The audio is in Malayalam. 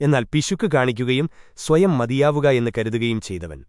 എന്നാൽ പിശുക്ക് കാണിക്കുകയും സ്വയം മതിയാവുക എന്ന് കരുതുകയും ചെയ്തവൻ.